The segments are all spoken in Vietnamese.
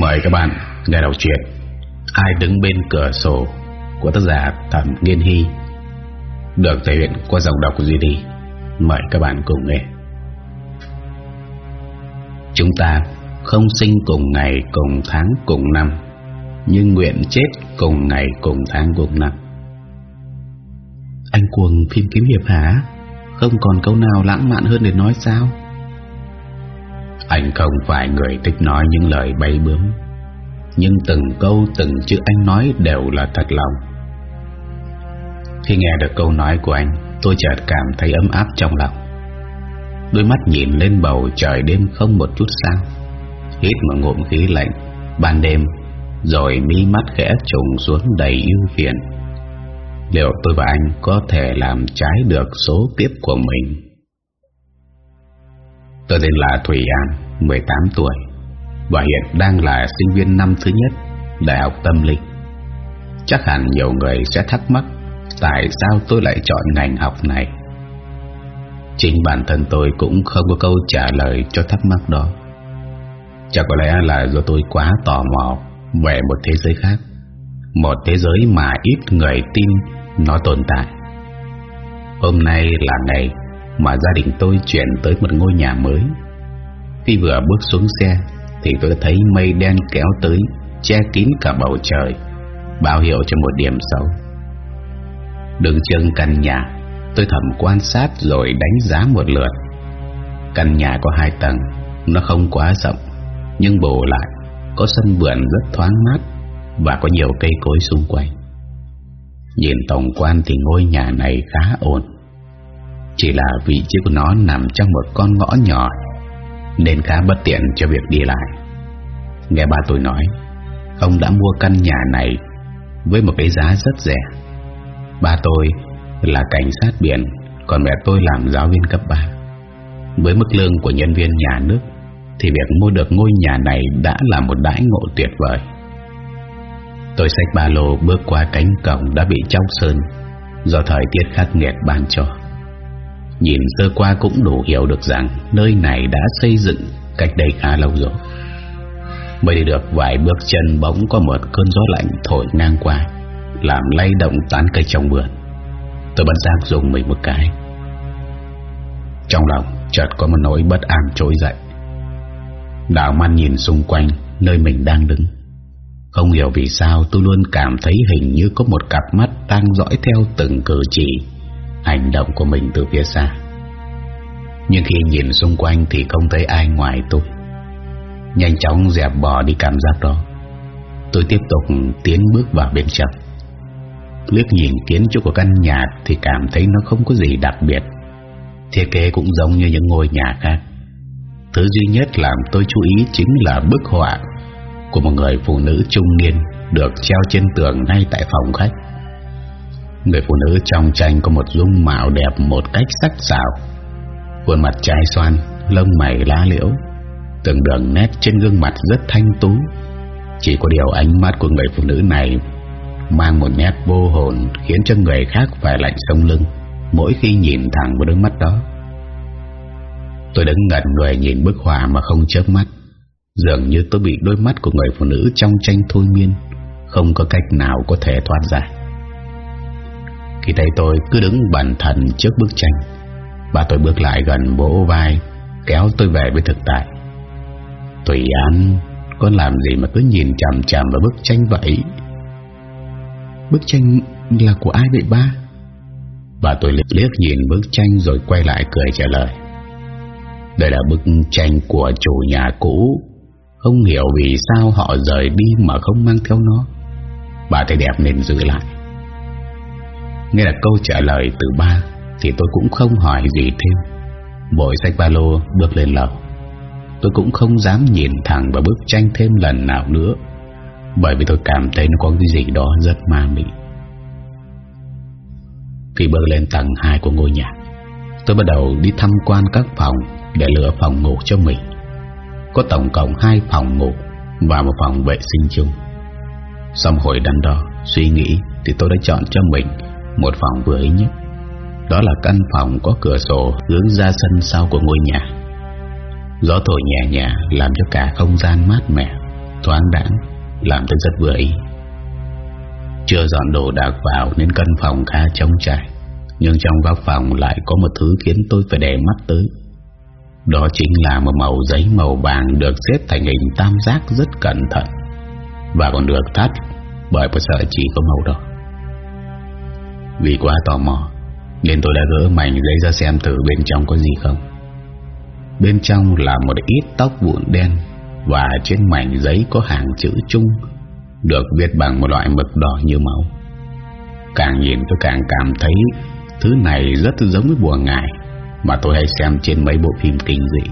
Mời các bạn nghe đọc truyện Ai đứng bên cửa sổ của tác giả Thẩm Nghiên Hy được thể hiện qua giọng đọc của Duy. Mời các bạn cùng nghe. Chúng ta không sinh cùng ngày cùng tháng cùng năm nhưng nguyện chết cùng ngày cùng tháng cùng năm. Anh cuồng phim kiếm hiệp hả? Không còn câu nào lãng mạn hơn để nói sao? Anh không phải người thích nói những lời bay bướm. Nhưng từng câu, từng chữ anh nói đều là thật lòng. Khi nghe được câu nói của anh, Tôi chợt cảm thấy ấm áp trong lòng. Đôi mắt nhìn lên bầu trời đêm không một chút sao. Hít một ngụm khí lạnh, Ban đêm, Rồi mi mắt khẽ trùng xuống đầy ưu phiền. Liệu tôi và anh có thể làm trái được số kiếp của mình? Tôi tên là Thủy An. 18 tuổi Và hiện đang là sinh viên năm thứ nhất Đại học Tâm Linh. Chắc hẳn nhiều người sẽ thắc mắc Tại sao tôi lại chọn ngành học này. Chính bản thân tôi cũng không có câu trả lời cho thắc mắc đó. Chắc có lẽ là do tôi quá tò mò Về một thế giới khác, Một thế giới mà ít người tin nó tồn tại. Hôm nay là ngày mà gia đình tôi chuyển tới một ngôi nhà mới khi vừa bước xuống xe, Thì tôi đã thấy mây đen kéo tới, Che kín cả bầu trời, Báo hiệu cho một điểm xấu. Đứng chân căn nhà, Tôi thầm quan sát rồi đánh giá một lượt. Căn nhà có hai tầng, Nó không quá rộng, Nhưng bù lại, Có sân vườn rất thoáng mát Và có nhiều cây cối xung quanh. Nhìn tổng quan thì ngôi nhà này khá ổn Chỉ là vị trí của nó nằm trong một con ngõ nhỏ nên khá bất tiện cho việc đi lại. Nghe ba tôi nói, ông đã mua căn nhà này với một cái giá rất rẻ. Ba tôi là cảnh sát biển, còn mẹ tôi làm giáo viên cấp 3. Với mức lương của nhân viên nhà nước, thì việc mua được ngôi nhà này đã là một đãi ngộ tuyệt vời. Tôi xách ba lô bước qua cánh cổng đã bị chóc sơn do thời tiết khắc nghiệt ban cho. Nhìn sơ qua cũng đủ hiểu được rằng Nơi này đã xây dựng cách đây khá lâu rồi. Mới đi được vài bước chân bỗng có một cơn gió lạnh thổi ngang qua, Làm lay động tán cây trong vườn. Tôi bất giác dùng mình một cái. Trong lòng chợt có một nỗi bất an trỗi dậy. Đảo man nhìn xung quanh Nơi mình đang đứng. Không hiểu vì sao tôi luôn cảm thấy hình như có một cặp mắt đang dõi theo từng cử chỉ hành động của mình từ phía xa. Nhưng khi nhìn xung quanh thì không thấy ai ngoài tôi. Nhanh chóng dẹp bỏ đi cảm giác đó. Tôi tiếp tục tiến bước vào bên trong. Liếc nhìn kiến trúc của căn nhà thì cảm thấy nó không có gì đặc biệt. Thiết kế cũng giống như những ngôi nhà khác. Thứ duy nhất làm tôi chú ý chính là bức họa của một người phụ nữ trung niên được treo trên tường ngay tại phòng khách. Người phụ nữ trong tranh có một dung mạo đẹp một cách sắc sảo. Khuôn mặt trái xoan, Lông mày lá liễu, Từng đường nét trên gương mặt rất thanh tú. Chỉ có điều ánh mắt của người phụ nữ này Mang một nét vô hồn Khiến cho người khác phải lạnh sống lưng Mỗi khi nhìn thẳng vào đôi mắt đó. Tôi đứng ngẩn người nhìn bức họa mà không chớp mắt. Dường như tôi bị đôi mắt của người phụ nữ trong tranh thôi miên Không có cách nào có thể thoát ra khi thấy tôi cứ đứng bẩn thần trước bức tranh Bà tôi bước lại gần vỗ vai Kéo tôi về với thực tại. Tùy An Con làm gì mà cứ nhìn chằm chằm vào bức tranh vậy? Bức tranh là của ai vậy ba? Bà tôi liếc, liếc nhìn bức tranh rồi quay lại cười trả lời. Đây là bức tranh của chủ nhà cũ. Không hiểu vì sao họ rời đi mà không mang theo nó. Bà thấy đẹp nên giữ lại. Nghe là câu trả lời từ ba, Thì tôi cũng không hỏi gì thêm. Bội sách ba lô bước lên lầu. Tôi cũng không dám nhìn thẳng vào bức tranh thêm lần nào nữa, Bởi vì tôi cảm thấy nó có cái gì đó rất ma mị. Khi bước lên tầng 2 của ngôi nhà, Tôi bắt đầu đi tham quan các phòng Để lựa phòng ngủ cho mình. Có tổng cộng hai phòng ngủ Và một phòng vệ sinh chung. Xong hồi đắn đo, Suy nghĩ Thì tôi đã chọn cho mình một phòng vừa ý nhất. Đó là căn phòng có cửa sổ Hướng ra sân sau của ngôi nhà. Gió thổi nhẹ nhẹ Làm cho cả không gian mát mẻ, thoáng đãng, Làm tôi rất vừa ý. Chưa dọn đồ đạc vào Nên căn phòng khá trống trải, Nhưng trong góc phòng lại có một thứ Khiến tôi phải để mắt tới. Đó chính là một màu giấy màu vàng Được xếp thành hình tam giác rất cẩn thận Và còn được thắt Bởi một sợi chỉ có màu đỏ. Vì quá tò mò, Nên tôi đã gỡ mảnh giấy ra xem thử bên trong có gì không. Bên trong là một ít tóc vụn đen Và trên mảnh giấy có hàng chữ chung, Được viết bằng một loại mực đỏ như máu. Càng nhìn tôi càng cảm thấy Thứ này rất giống với bùa ngải Mà tôi hay xem trên mấy bộ phim kinh dị.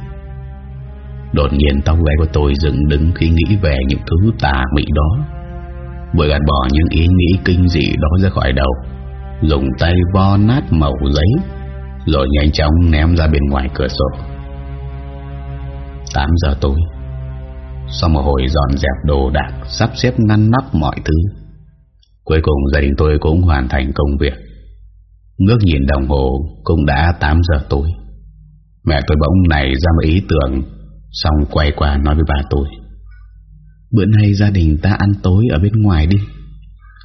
Đột nhiên tóc gáy của tôi dựng đứng khi nghĩ về những thứ tà mị đó. Bởi gạt bỏ những ý nghĩ kinh dị đó ra khỏi đầu Dùng tay vo nát màu giấy, Rồi nhanh chóng ném ra bên ngoài cửa sổ. 8 giờ tối, Sau một hồi dọn dẹp đồ đạc, Sắp xếp ngăn nắp mọi thứ, Cuối cùng gia đình tôi cũng hoàn thành công việc. Ngước nhìn đồng hồ, Cũng đã 8 giờ tối. Mẹ tôi bỗng này ra một ý tưởng, Xong quay qua nói với bà tôi. Bữa nay gia đình ta ăn tối ở bên ngoài đi.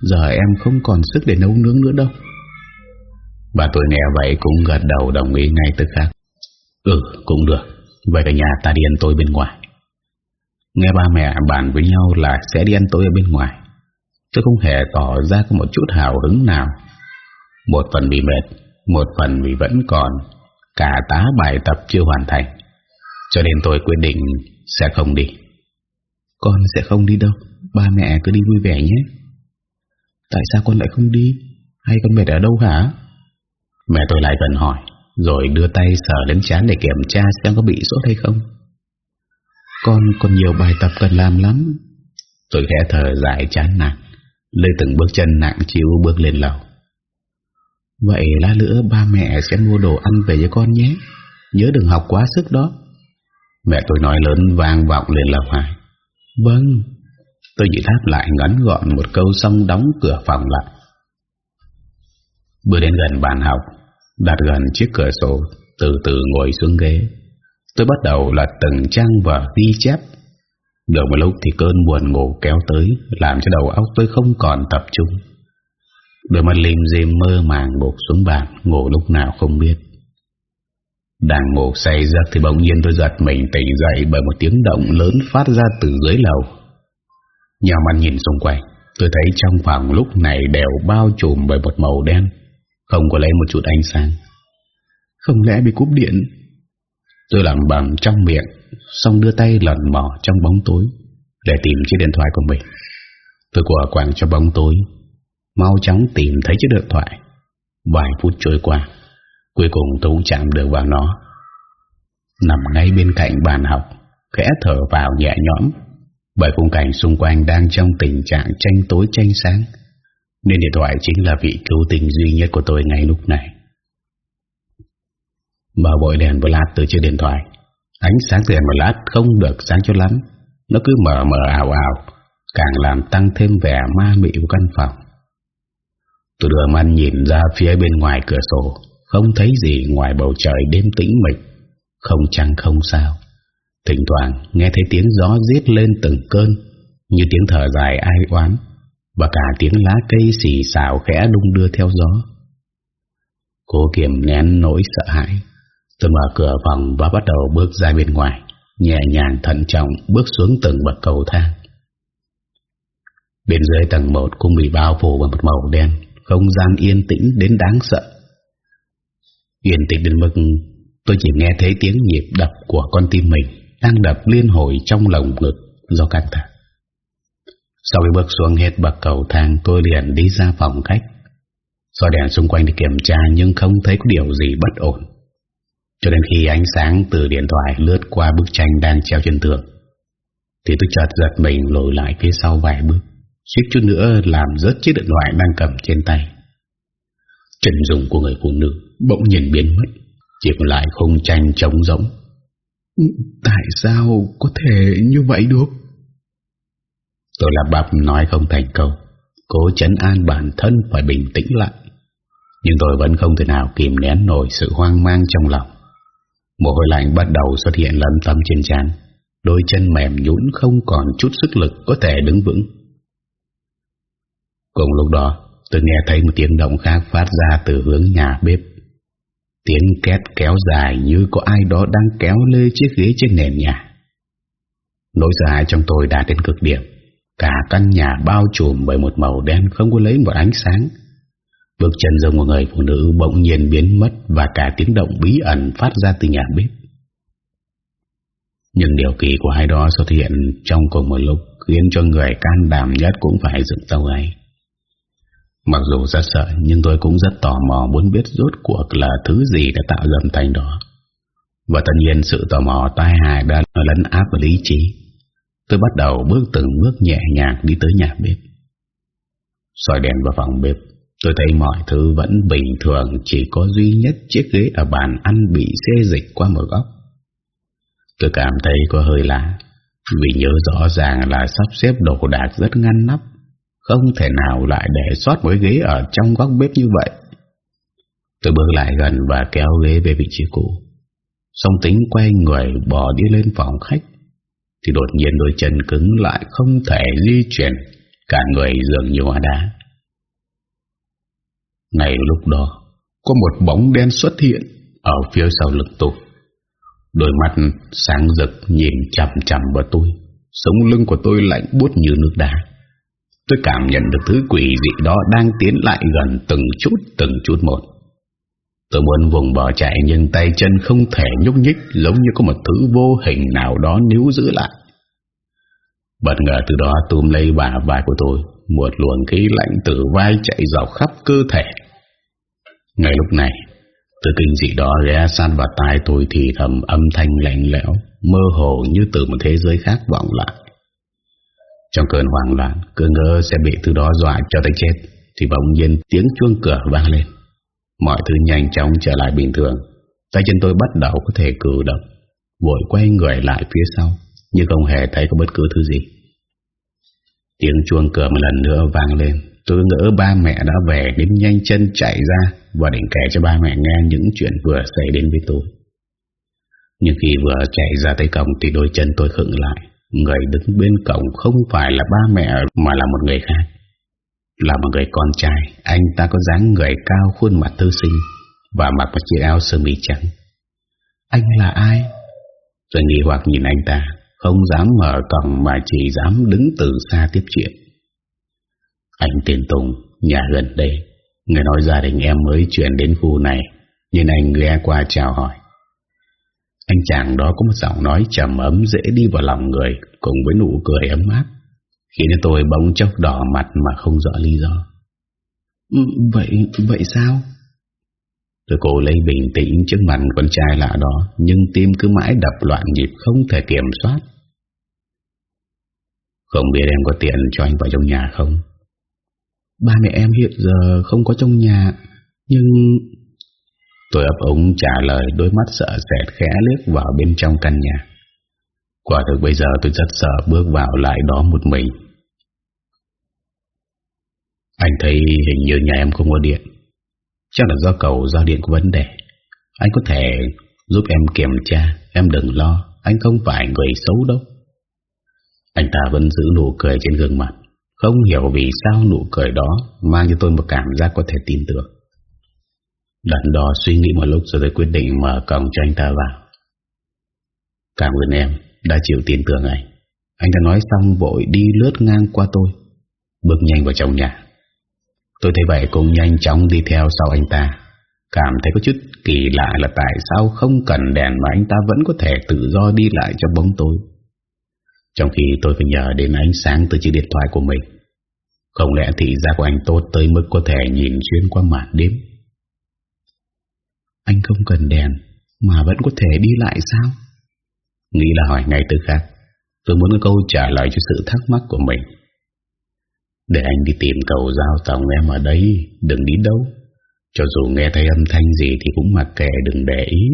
Giờ em không còn sức để nấu nướng nữa đâu. Bà tôi nghe vậy cũng gật đầu đồng ý ngay tức khắc. Ừ cũng được. Vậy cả nhà ta đi ăn tối bên ngoài. Nghe ba mẹ bàn với nhau là sẽ đi ăn tối ở bên ngoài. Tôi không hề tỏ ra có một chút hào hứng nào. Một phần vì mệt, Một phần vì vẫn còn. Cả tá bài tập chưa hoàn thành. Cho nên tôi quyết định sẽ không đi. Con sẽ không đi đâu. Ba mẹ cứ đi vui vẻ nhé. Tại sao con lại không đi? Hay con mệt ở đâu hả? Mẹ tôi lại gần hỏi, rồi đưa tay sờ lên chán để kiểm tra xem có bị sốt hay không. Con còn nhiều bài tập cần làm lắm. Tôi khẽ thở dài chán nản, Lê từng bước chân nặng chịu bước lên lầu. Vậy lá nữa ba mẹ sẽ mua đồ ăn về cho con nhé. Nhớ đừng học quá sức đó. Mẹ tôi nói lớn vang vọng lên lầu hai. Vâng. Tôi chỉ tháp lại ngắn gọn một câu xong đóng cửa phòng lại. Bước đến gần bàn học, Đặt gần chiếc cửa sổ, Từ từ ngồi xuống ghế. Tôi bắt đầu lật từng trang vở ghi chép. Được một lúc thì cơn buồn ngủ kéo tới, Làm cho đầu óc tôi không còn tập trung. Đôi mắt lim dim mơ màng bột xuống bàn, Ngủ lúc nào không biết. Đang ngủ say giấc thì bỗng nhiên tôi giật mình tỉnh dậy Bởi một tiếng động lớn phát ra từ dưới lầu. Nhào mắt nhìn xung quanh, Tôi thấy trong phòng lúc này đều bao trùm bởi một màu đen không có lấy một chút ánh sáng. Không lẽ bị cúp điện? Tôi làm bằng trong miệng Xong đưa tay lần mò trong bóng tối Để tìm chiếc điện thoại của mình. Tôi quả quảng cho bóng tối Mau chóng tìm thấy chiếc điện thoại. Vài phút trôi qua Cuối cùng tôi cũng chạm được vào nó. Nằm ngay bên cạnh bàn học Khẽ thở vào nhẹ nhõm Bởi khung cảnh xung quanh đang trong tình trạng tranh tối tranh sáng nên điện thoại chính là vị cứu tinh duy nhất của tôi ngay lúc này. Mở bội đèn một lát từ chiếc điện thoại. Ánh sáng từ đèn một lát không được sáng cho lắm. Nó cứ mở mở ảo ảo, Càng làm tăng thêm vẻ ma mị của căn phòng. Tôi đưa mắt nhìn ra phía bên ngoài cửa sổ, Không thấy gì ngoài bầu trời đêm tĩnh mịch, Không trăng không sao. Thỉnh thoảng nghe thấy tiếng gió giết lên từng cơn, Như tiếng thở dài ai oán và cả tiếng lá cây xì xào khẽ đung đưa theo gió. Cô kiềm nén nỗi sợ hãi. Tôi mở cửa phòng và bắt đầu bước ra bên ngoài, nhẹ nhàng thận trọng bước xuống từng bậc cầu thang. Bên dưới tầng 1 cũng bị bao phủ bằng một màu đen, không gian yên tĩnh đến đáng sợ. Yên tĩnh đến mức tôi chỉ nghe thấy tiếng nhịp đập của con tim mình đang đập liên hồi trong lồng ngực do căng thẳng. Sau khi bước xuống hết bậc cầu thang, tôi liền đi ra phòng khách. soi đèn xung quanh để kiểm tra nhưng không thấy có điều gì bất ổn. Cho đến khi ánh sáng từ điện thoại lướt qua bức tranh đang treo trên tường. Thì tôi chợt giật mình lùi lại phía sau vài bước. Suýt chút nữa làm rớt chiếc điện thoại đang cầm trên tay. Trần dùng của người phụ nữ bỗng nhìn biến mất. Chỉ còn lại khung tranh trống rỗng. Tại sao có thể như vậy được? Tôi là bắp nói không thành câu Cố chấn an bản thân phải bình tĩnh lại. Nhưng tôi vẫn không thể nào kìm nén nổi sự hoang mang trong lòng. Mồ hôi lạnh bắt đầu xuất hiện lấm tấm trên trán. Đôi chân mềm nhũn không còn chút sức lực có thể đứng vững. Cùng lúc đó, tôi nghe thấy một tiếng động khác phát ra từ hướng nhà bếp. Tiếng két kéo dài như có ai đó đang kéo lê chiếc ghế trên nền nhà. Nỗi sợ hãi trong tôi đã đến cực điểm. Cả căn nhà bao trùm bởi một màu đen không có lấy một ánh sáng. Bước chân giống một người phụ nữ bỗng nhiên biến mất Và cả tiếng động bí ẩn phát ra từ nhà bếp. Nhưng điều kỳ của hai đó xuất hiện trong cùng một lúc Khiến cho người can đảm nhất cũng phải dựng tàu ấy Mặc dù rất sợ, Nhưng tôi cũng rất tò mò muốn biết rốt cuộc là thứ gì đã tạo ra âm thanh đó. Và tất nhiên sự tò mò tai hại đã lấn áp vào lý trí. Tôi bắt đầu bước từng bước nhẹ nhàng đi tới nhà bếp. Soi đèn vào phòng bếp, Tôi thấy mọi thứ vẫn bình thường, Chỉ có duy nhất chiếc ghế ở bàn ăn bị xê dịch qua một góc. Tôi cảm thấy có hơi lạ, Vì nhớ rõ ràng là sắp xếp đồ đạc rất ngăn nắp, Không thể nào lại để sót một ghế ở trong góc bếp như vậy. Tôi bước lại gần và kéo ghế về vị trí cũ. Xong tính quay người bỏ đi lên phòng khách thì đột nhiên đôi chân cứng lại không thể di chuyển, Cả người dường như hóa đá. Ngay lúc đó, Có một bóng đen xuất hiện Ở phía sau lưng tôi. Đôi mắt sáng rực Nhìn chằm chằm vào tôi, Sống lưng của tôi lạnh buốt như nước đá. Tôi cảm nhận được thứ quỷ dị đó Đang tiến lại gần từng chút Từng chút một. Tôi muốn vùng bỏ chạy, nhưng tay chân không thể nhúc nhích, Giống như có một thứ vô hình nào đó níu giữ lại. Bất ngờ từ đó túm lấy bả vai của tôi, Một luồng khí lạnh từ vai chạy dọc khắp cơ thể. Ngay lúc này Từ kinh dị đó ghé sát vào tai tôi Thì thầm âm thanh lạnh lẽo, Mơ hồ như từ một thế giới khác vọng lại. Trong cơn hoảng loạn, Cứ ngỡ sẽ bị từ đó dọa cho tới chết, Thì bỗng nhiên tiếng chuông cửa vang lên. Mọi thứ nhanh chóng trở lại bình thường. Tay chân tôi bắt đầu có thể cử động, Vội quay người lại phía sau, Nhưng không hề thấy có bất cứ thứ gì. Tiếng chuông cửa một lần nữa vang lên. Tôi ngỡ ba mẹ đã về Đến nhanh chân chạy ra Và định kể cho ba mẹ nghe những chuyện vừa xảy đến với tôi. Nhưng khi vừa chạy ra tới cổng Thì đôi chân tôi khựng lại. Người đứng bên cổng không phải là ba mẹ Mà là một người khác. Là một người con trai Anh ta có dáng người cao khuôn mặt thư sinh Và mặc một chiếc áo sơ mi trắng. Anh là ai? Tôi nghi hoặc nhìn anh ta Không dám mở cổng mà chỉ dám đứng từ xa tiếp chuyện. Anh tiền Tùng, nhà gần đây Người nói gia đình em mới chuyển đến khu này Nhưng anh ghé qua chào hỏi. Anh chàng đó có một giọng nói trầm ấm dễ đi vào lòng người Cùng với nụ cười ấm áp. Khiến tôi bỗng chốc đỏ mặt mà không rõ lý do ừ, Vậy, vậy sao? Tôi cố lấy bình tĩnh trước mặt con trai lạ đó Nhưng tim cứ mãi đập loạn nhịp không thể kiểm soát Không biết em có tiền cho anh vào trong nhà không? Ba mẹ em hiện giờ không có trong nhà Nhưng Tôi ấp ống trả lời Đôi mắt sợ sệt khẽ liếc vào bên trong căn nhà Quả thực bây giờ tôi rất sợ Bước vào lại đó một mình anh thấy hình như nhà em không có điện. Chắc là do cầu giao điện có vấn đề. Anh có thể giúp em kiểm tra, Em đừng lo, Anh không phải người xấu đâu. Anh ta vẫn giữ nụ cười trên gương mặt, không hiểu vì sao nụ cười đó Mang cho tôi một cảm giác có thể tin tưởng. Đắn đo suy nghĩ một lúc Rồi tôi quyết định mở cổng cho anh ta vào. Cảm ơn em Đã chịu tin tưởng anh. Anh ta nói xong vội đi lướt ngang qua tôi, Bước nhanh vào trong nhà. Tôi thấy vậy cũng nhanh chóng đi theo sau anh ta. Cảm thấy có chút kỳ lạ là tại sao không cần đèn mà anh ta vẫn có thể tự do đi lại trong bóng tối. Trong khi tôi phải nhờ đến ánh sáng từ chiếc điện thoại của mình, Không lẽ thị giác của anh tốt tới mức có thể nhìn xuyên qua màn đêm? Anh không cần đèn Mà vẫn có thể đi lại sao? Nghĩ là hỏi ngay từ khác, Tôi muốn có câu trả lời cho sự thắc mắc của mình. Để anh đi tìm cầu giao tổng em ở đây Đừng đi đâu. Cho dù nghe thấy âm thanh gì Thì cũng mặc kệ, đừng để ý.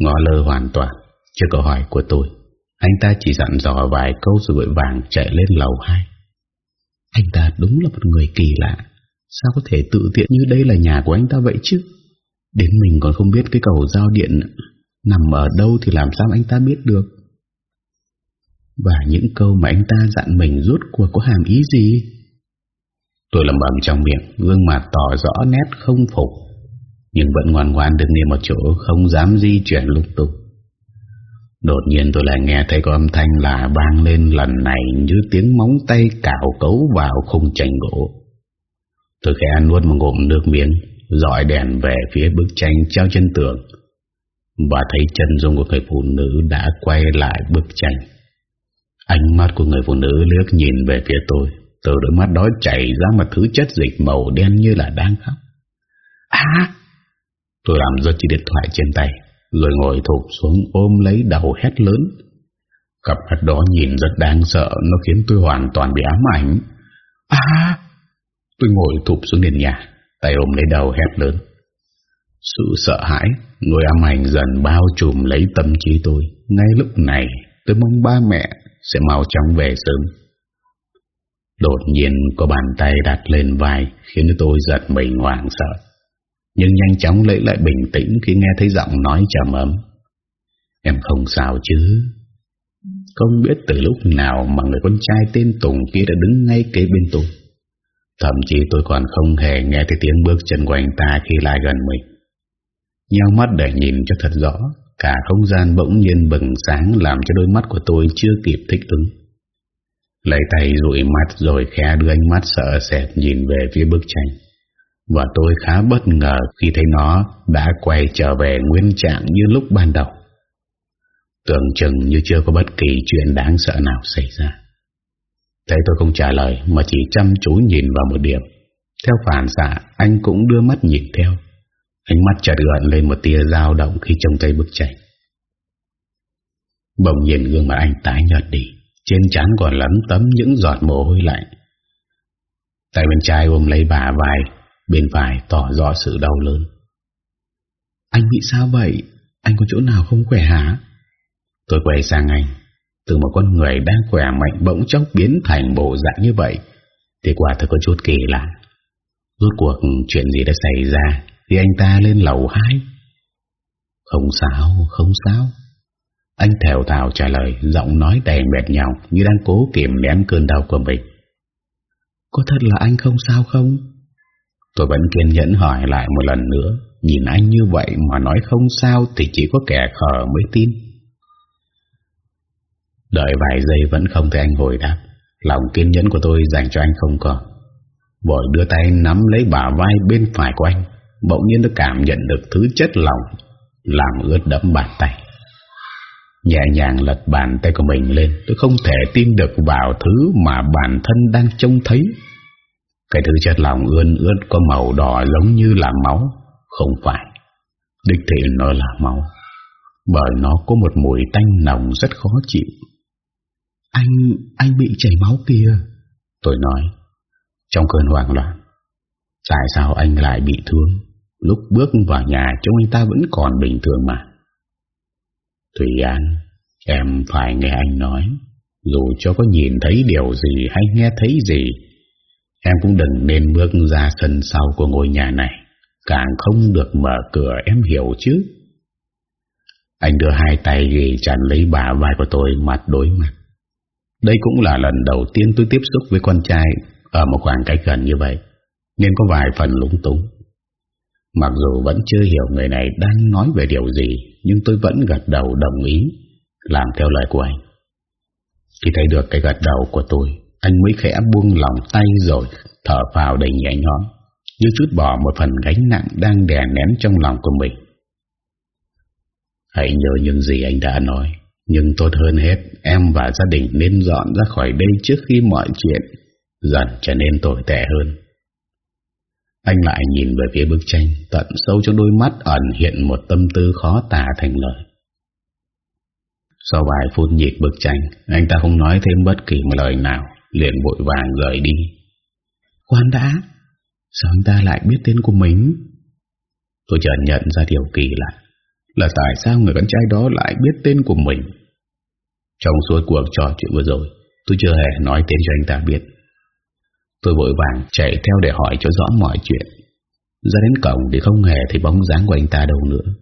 Ngó lơ hoàn toàn, Trước câu hỏi của tôi, anh ta chỉ dặn dò vài câu rồi vội vàng chạy lên lầu 2 Anh ta đúng là một người kỳ lạ, Sao có thể tự tiện như đây là nhà của anh ta vậy chứ? Đến mình còn không biết cái cầu giao điện Nằm ở đâu thì làm sao anh ta biết được? Và những câu mà anh ta dặn mình rút cuộc có hàm ý gì? Tôi lầm bầm trong miệng, gương mặt tỏ rõ nét không phục, nhưng vẫn ngoan ngoan đứng yên một chỗ, không dám di chuyển lung tung. Đột nhiên tôi lại nghe thấy có âm thanh là bang lên lần này như tiếng móng tay cào cấu vào khung tranh gỗ. Tôi khẽ nuốt một ngụm nước miếng, dọi đèn về phía bức tranh treo trên tường và thấy chân dung của người phụ nữ đã quay lại bức tranh. Ánh mắt của người phụ nữ liếc nhìn về phía tôi, từ đôi mắt đó chảy ra một thứ chất dịch màu đen như là đang khóc. À! Tôi làm rớt chiếc điện thoại trên tay, rồi ngồi thụp xuống ôm lấy đầu hét lớn. Cặp mắt đó nhìn rất đáng sợ, nó khiến tôi hoàn toàn bị ám ảnh. À! Tôi ngồi thụp xuống nền nhà, tay ôm lấy đầu hét lớn. Sự sợ hãi, người ám ảnh dần bao trùm lấy tâm trí tôi. Ngay lúc này, tôi mong ba mẹ sẽ mau chóng về sớm. Đột nhiên có bàn tay đặt lên vai khiến tôi giật mình hoảng sợ. Nhưng nhanh chóng lấy lại bình tĩnh khi nghe thấy giọng nói trầm ấm. Em không sao chứ? Không biết từ lúc nào mà người con trai tên Tùng kia đã đứng ngay kế bên tôi. Thậm chí tôi còn không hề nghe thấy tiếng bước chân của anh ta khi lại gần mình. Nhau mắt để nhìn cho thật rõ, cả không gian bỗng nhiên bừng sáng làm cho đôi mắt của tôi chưa kịp thích ứng. Lấy tay rụi mắt rồi khẽ đưa ánh mắt sợ sệt nhìn về phía bức tranh. Và tôi khá bất ngờ khi thấy nó đã quay trở về nguyên trạng như lúc ban đầu. Tưởng chừng như chưa có bất kỳ chuyện đáng sợ nào xảy ra. Thấy tôi không trả lời mà chỉ chăm chú nhìn vào một điểm. Theo phản xạ, anh cũng đưa mắt nhìn theo. Ánh mắt chợt gợn lên một tia dao động khi trông thấy bức tranh. Bỗng nhìn gương mặt anh tái nhợt đi, trên trán còn lấm tấm những giọt mồ hôi lạnh. Tay bên trái ôm lấy bà vai, bên phải tỏ rõ sự đau lớn. Anh bị sao vậy? Anh có chỗ nào không khỏe hả? Tôi quay sang anh, từ một con người đang khỏe mạnh bỗng chốc biến thành bộ dạng như vậy, thì quả thật có chút kỳ lạ. Rốt cuộc chuyện gì đã xảy ra thì anh ta lên lầu hai. Không sao, không sao. Anh thèo thào trả lời Giọng nói đầy mệt nhọc Như đang cố kiềm nén cơn đau của mình. Có thật là anh không sao không? Tôi vẫn kiên nhẫn hỏi lại một lần nữa. Nhìn anh như vậy mà nói không sao Thì chỉ có kẻ khờ mới tin. Đợi vài giây vẫn không thấy anh hồi đáp. Lòng kiên nhẫn của tôi dành cho anh không còn. Vội đưa tay nắm lấy bả vai bên phải của anh. Bỗng nhiên tôi cảm nhận được thứ chất lòng Làm ướt đẫm bàn tay. Nhẹ nhàng lật bàn tay của mình lên Tôi không thể tin được vào thứ mà bản thân đang trông thấy. Cái thứ chất lòng ươn ướt có màu đỏ giống như là máu. Không phải Đích thị nó là máu. Bởi nó có một mùi tanh nồng rất khó chịu. Anh, anh bị chảy máu kìa Tôi nói Trong cơn hoảng loạn. Tại sao anh lại bị thương? Lúc bước vào nhà, Trông anh ta vẫn còn bình thường mà. Thủy An, Em phải nghe anh nói. Dù cho có nhìn thấy điều gì Hay nghe thấy gì, Em cũng đừng nên bước ra sân sau Của ngôi nhà này. Càng không được mở cửa, em hiểu chứ? Anh đưa hai tay ghi chặn lấy bả vai của tôi, Mặt đối mặt. Đây cũng là lần đầu tiên tôi tiếp xúc với con trai Ở một khoảng cách gần như vậy. Nên có vài phần lúng túng. Mặc dù vẫn chưa hiểu người này đang nói về điều gì, Nhưng tôi vẫn gật đầu đồng ý, Làm theo lời của anh. Khi thấy được cái gật đầu của tôi, Anh mới khẽ buông lòng tay rồi Thở vào đầy nhẹ nhõm, Như chút bỏ một phần gánh nặng Đang đè nén trong lòng của mình. Hãy nhớ những gì anh đã nói, Nhưng tốt hơn hết, Em và gia đình nên dọn ra khỏi đây Trước khi mọi chuyện Dần trở nên tồi tệ hơn anh lại nhìn về phía bức tranh Tận sâu trong đôi mắt ẩn hiện một tâm tư khó tả thành lời. Sau vài phút nhịp bức tranh Anh ta không nói thêm bất kỳ một lời nào Liền vội vàng rời đi. Khoan đã Sao anh ta lại biết tên của mình? Tôi chợt nhận ra điều kỳ lạ Là tại sao người con trai đó lại biết tên của mình? Trong suốt cuộc trò chuyện vừa rồi Tôi chưa hề nói tên cho anh ta biết Tôi vội vàng chạy theo để hỏi cho rõ mọi chuyện Ra đến cổng thì không hề thấy bóng dáng của anh ta đâu nữa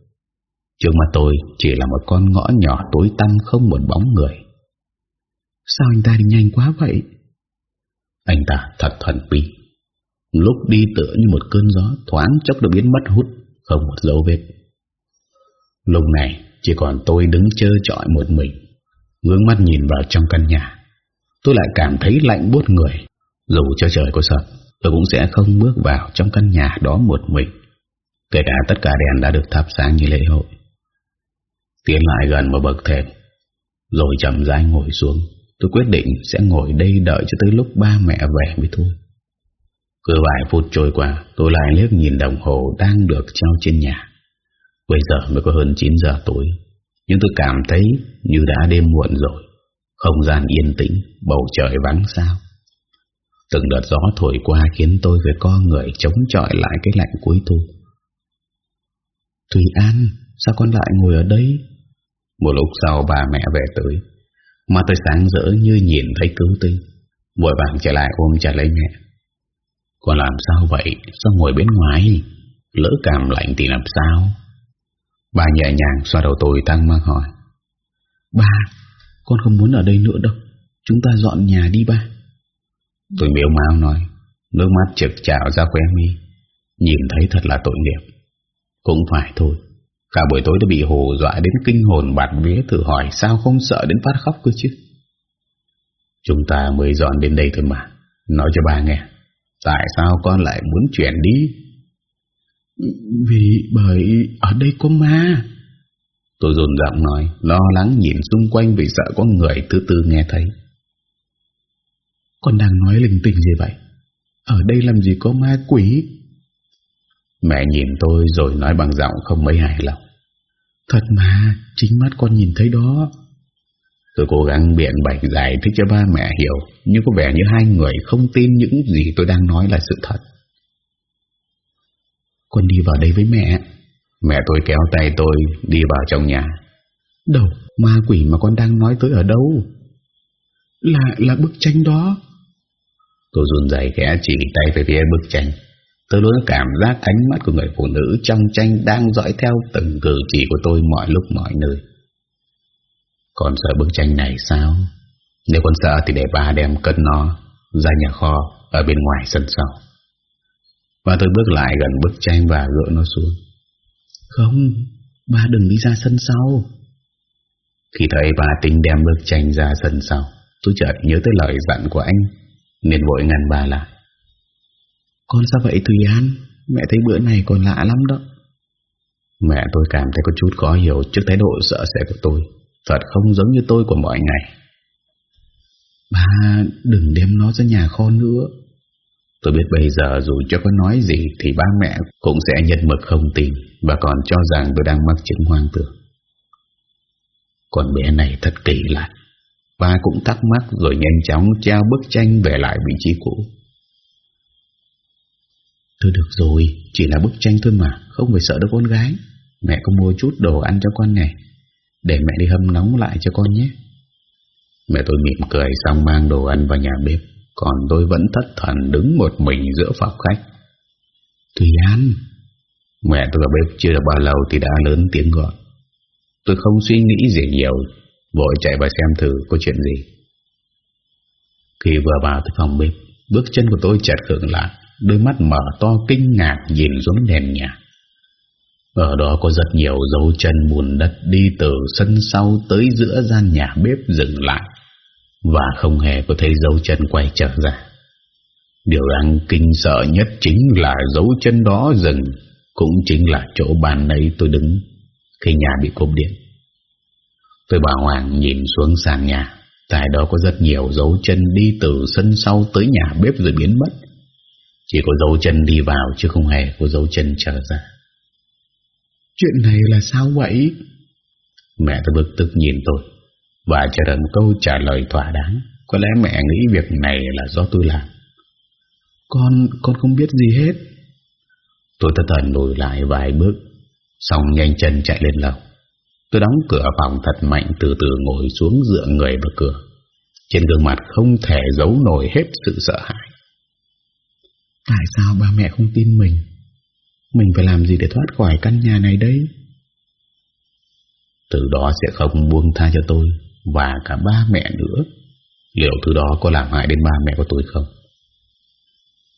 Trước mặt tôi chỉ là một con ngõ nhỏ tối tăm không một bóng người Sao anh ta đi nhanh quá vậy? Anh ta thật thần bí. Lúc đi tựa như một cơn gió thoáng chốc đã biến mất hút, không một dấu vết. Lúc này chỉ còn tôi đứng chơ chọi một mình, ngước mắt nhìn vào trong căn nhà. Tôi lại cảm thấy lạnh buốt người. Dù cho trời có sập, tôi cũng sẽ không bước vào trong căn nhà đó một mình. Kể cả tất cả đèn đã được thắp sáng như lễ hội. Tiến lại gần một bậc thềm, rồi chậm rãi ngồi xuống. Tôi quyết định sẽ ngồi đây đợi cho tới lúc ba mẹ về mới thôi. Cứ vài phút trôi qua, tôi lại liếc nhìn đồng hồ đang được treo trên nhà. Bây giờ mới có hơn 9 giờ tối, nhưng tôi cảm thấy như đã đêm muộn rồi. Không gian yên tĩnh, bầu trời vắng sao. Từng đợt gió thổi qua khiến tôi với con người chống chọi lại cái lạnh cuối thu. Thùy An, sao con lại ngồi ở đây? Một lúc sau bà mẹ về tới, mà tôi sáng rỡ như nhìn thấy cứu tinh. Vội vàng trở lại ôm chặt lấy mẹ. Con làm sao vậy? Sao ngồi bên ngoài? Lỡ cảm lạnh thì làm sao? Bà nhẹ nhàng xoa đầu tôi tăng mang hỏi. Ba, con không muốn ở đây nữa đâu. Chúng ta dọn nhà đi ba. Tôi miếu máu nói, nước mắt trực trào ra khóe mi. Nhìn thấy thật là tội nghiệp. Cũng phải thôi. Cả buổi tối đã bị hồ dọa đến kinh hồn bạt vía thử hỏi sao không sợ đến phát khóc cơ chứ. Chúng ta mới dọn đến đây thôi mà. Nói cho bà nghe, tại sao con lại muốn chuyển đi? Vì bởi ở đây có ma. Tôi dồn giọng nói, lo lắng nhìn xung quanh vì sợ có người thứ tư nghe thấy. Con đang nói linh tinh gì vậy? Ở đây làm gì có ma quỷ? Mẹ nhìn tôi rồi nói bằng giọng không mấy hài lòng. Thật mà, chính mắt con nhìn thấy đó. Tôi cố gắng biện bạch giải thích cho ba mẹ hiểu, nhưng có vẻ như hai người không tin những gì tôi đang nói là sự thật. Con đi vào đây với mẹ. Mẹ tôi kéo tay tôi đi vào trong nhà. Đâu, ma quỷ mà con đang nói tới ở đâu? Là, là bức tranh đó. Tôi run rẩy khẽ chỉ tay về phía bức tranh. Tôi luôn cảm giác ánh mắt của người phụ nữ trong tranh đang dõi theo từng cử chỉ của tôi mọi lúc mọi nơi. Còn sợ bức tranh này sao? Nếu con sợ thì để ba đem cất nó ra nhà kho ở bên ngoài sân sau. Và tôi bước lại gần bức tranh và gỡ nó xuống. Không, ba đừng đi ra sân sau. Khi thấy bà tính đem bức tranh ra sân sau, tôi chợt nhớ tới lời dặn của anh, nên vội ngăn bà lại. Con sao vậy Thùy An? Mẹ thấy bữa này còn lạ lắm đó. Mẹ tôi cảm thấy có chút khó hiểu trước thái độ sợ sệt của tôi. Thật không giống như tôi của mọi ngày. Ba đừng đem nó ra nhà kho nữa. Tôi biết bây giờ dù cho có nói gì thì ba mẹ cũng sẽ nhận mực không tin và còn cho rằng tôi đang mắc chứng hoang tưởng. Con bé này thật kỳ lạ. Ba cũng thắc mắc rồi nhanh chóng treo bức tranh về lại vị trí cũ. Thôi được rồi, chỉ là bức tranh thôi mà, không phải sợ đâu con gái. Mẹ có mua chút đồ ăn cho con này, để mẹ đi hâm nóng lại cho con nhé. Mẹ tôi mỉm cười xong mang đồ ăn vào nhà bếp, còn tôi vẫn thất thần đứng một mình giữa phòng khách. Thùy An, mẹ tôi vào bếp chưa được bao lâu thì đã lớn tiếng gọi. Tôi không suy nghĩ gì nhiều, vội chạy vào xem thử có chuyện gì. Khi vừa vào tới phòng bếp, bước chân của tôi chợt khựng lại đôi mắt mở to kinh ngạc nhìn xuống nền nhà. Ở đó có rất nhiều dấu chân bùn đất đi từ sân sau tới giữa gian nhà bếp dừng lại và không hề có thấy dấu chân quay trở ra. Điều đáng kinh sợ nhất chính là dấu chân đó dừng cũng chính là chỗ bàn nấy tôi đứng khi nhà bị cốp điện. Tôi bảo Hoàng nhìn xuống sàn nhà, tại đó có rất nhiều dấu chân đi từ sân sau tới nhà bếp rồi biến mất. Chỉ có dấu chân đi vào chứ không hề có dấu chân trở ra. Chuyện này là sao vậy? Mẹ tôi bực tức nhìn tôi và chờ đợi một câu trả lời thỏa đáng. Có lẽ mẹ nghĩ việc này là do tôi làm. Con, con không biết gì hết. Tôi thất thần lùi lại vài bước, xong nhanh chân chạy lên lầu. Tôi đóng cửa phòng thật mạnh từ từ ngồi xuống dựa người vào cửa. Trên gương mặt không thể giấu nổi hết sự sợ hãi. Tại sao ba mẹ không tin mình? Mình phải làm gì để thoát khỏi căn nhà này đấy? Từ đó sẽ không buông tha cho tôi và cả ba mẹ nữa. Liệu thứ đó có làm hại đến ba mẹ của tôi không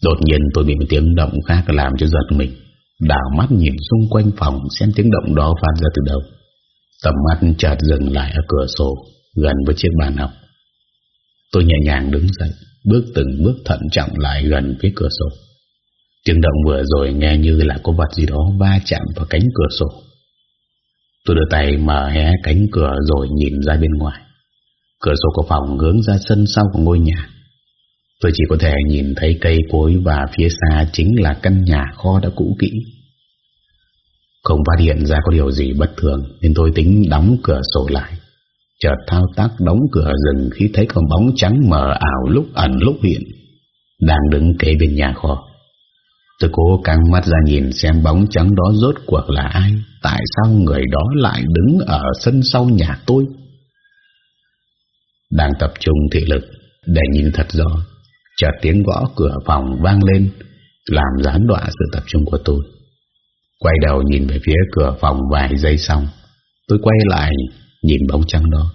Đột nhiên tôi bị một tiếng động khác làm cho giật mình Đảo mắt nhìn xung quanh phòng Xem tiếng động đó phát ra từ đâu Tầm mắt chợt dừng lại ở cửa sổ, Gần với chiếc bàn học. Tôi nhẹ nhàng đứng dậy, Bước từng bước thận trọng lại gần phía cửa sổ. Tiếng động vừa rồi nghe như là có vật gì đó va chạm vào cánh cửa sổ. Tôi đưa tay mở hé cánh cửa rồi nhìn ra bên ngoài. Cửa sổ của phòng hướng ra sân sau của ngôi nhà. Tôi chỉ có thể nhìn thấy cây cối và phía xa chính là căn nhà kho đã cũ kỹ. Không phát hiện ra có điều gì bất thường, nên tôi tính đóng cửa sổ lại. Chợt thao tác đóng cửa rừng khi thấy con bóng trắng mờ ảo lúc ẩn lúc hiện. Đang đứng kế bên nhà kho. Tôi cố căng mắt ra nhìn xem bóng trắng đó rốt cuộc là ai. Tại sao người đó lại đứng ở sân sau nhà tôi? Đang tập trung thị lực, để nhìn thật rõ, Chợt tiếng gõ cửa phòng vang lên, Làm gián đoạn sự tập trung của tôi Quay đầu nhìn về phía cửa phòng vài giây xong Tôi quay lại nhìn bóng trắng đó